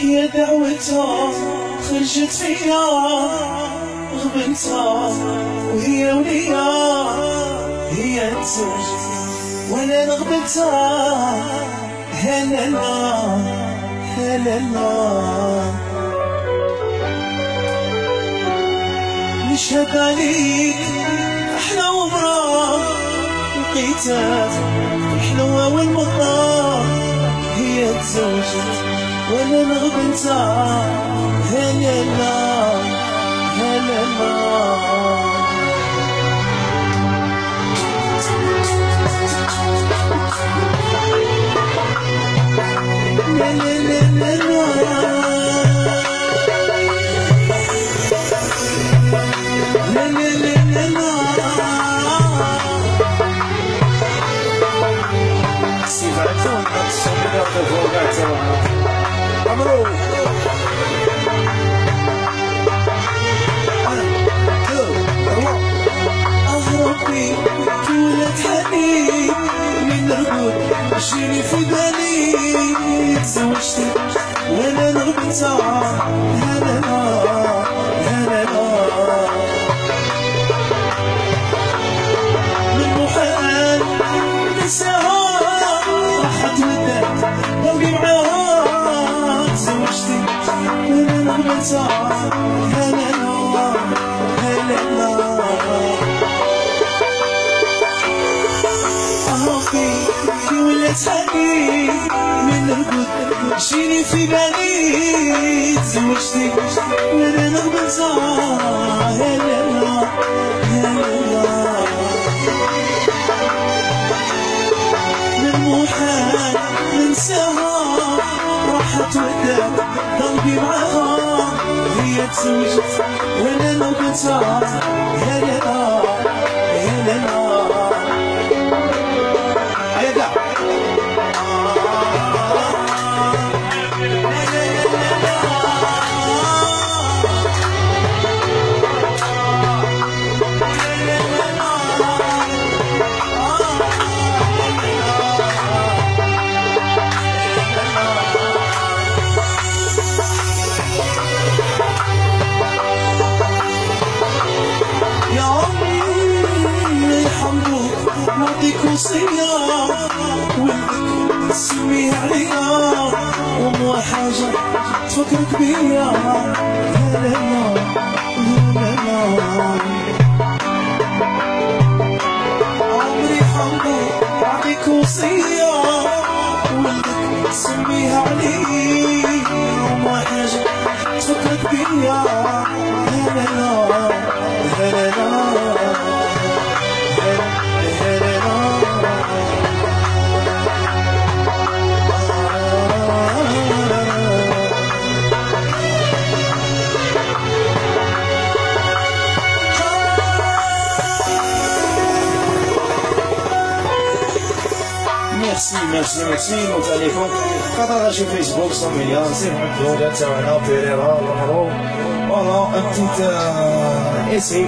هي دعوتها خرجت فيا غبنتها وهي وليا هي تزوج وأنا نغبتها هلا لا هلا لا نشهد عليك أحلى عمرك لقيتك الحلوة والمطار هي تزوجت. هل الغبنتا هل النار هل النار Sivato, not something of the whole عليك زوجتي أنا نغبتها أنا أنا من في ولات حنين من رقود جيني في بالي؟ تزوجتي وأنا نغبتها هلا لا هلا لا من محال ننساها. راحت ودك قلبي معاها هي تزوجت. وأنا نوبتها يا لا. نعطيك وصية ولدك تسميه عليا ومو حاجة تفكرك بيا. لا merci, merci, merci, mon téléphone. Partage Facebook, 100 millions, c'est bon. C'est un empire, Oh non, un petit... Euh, essai,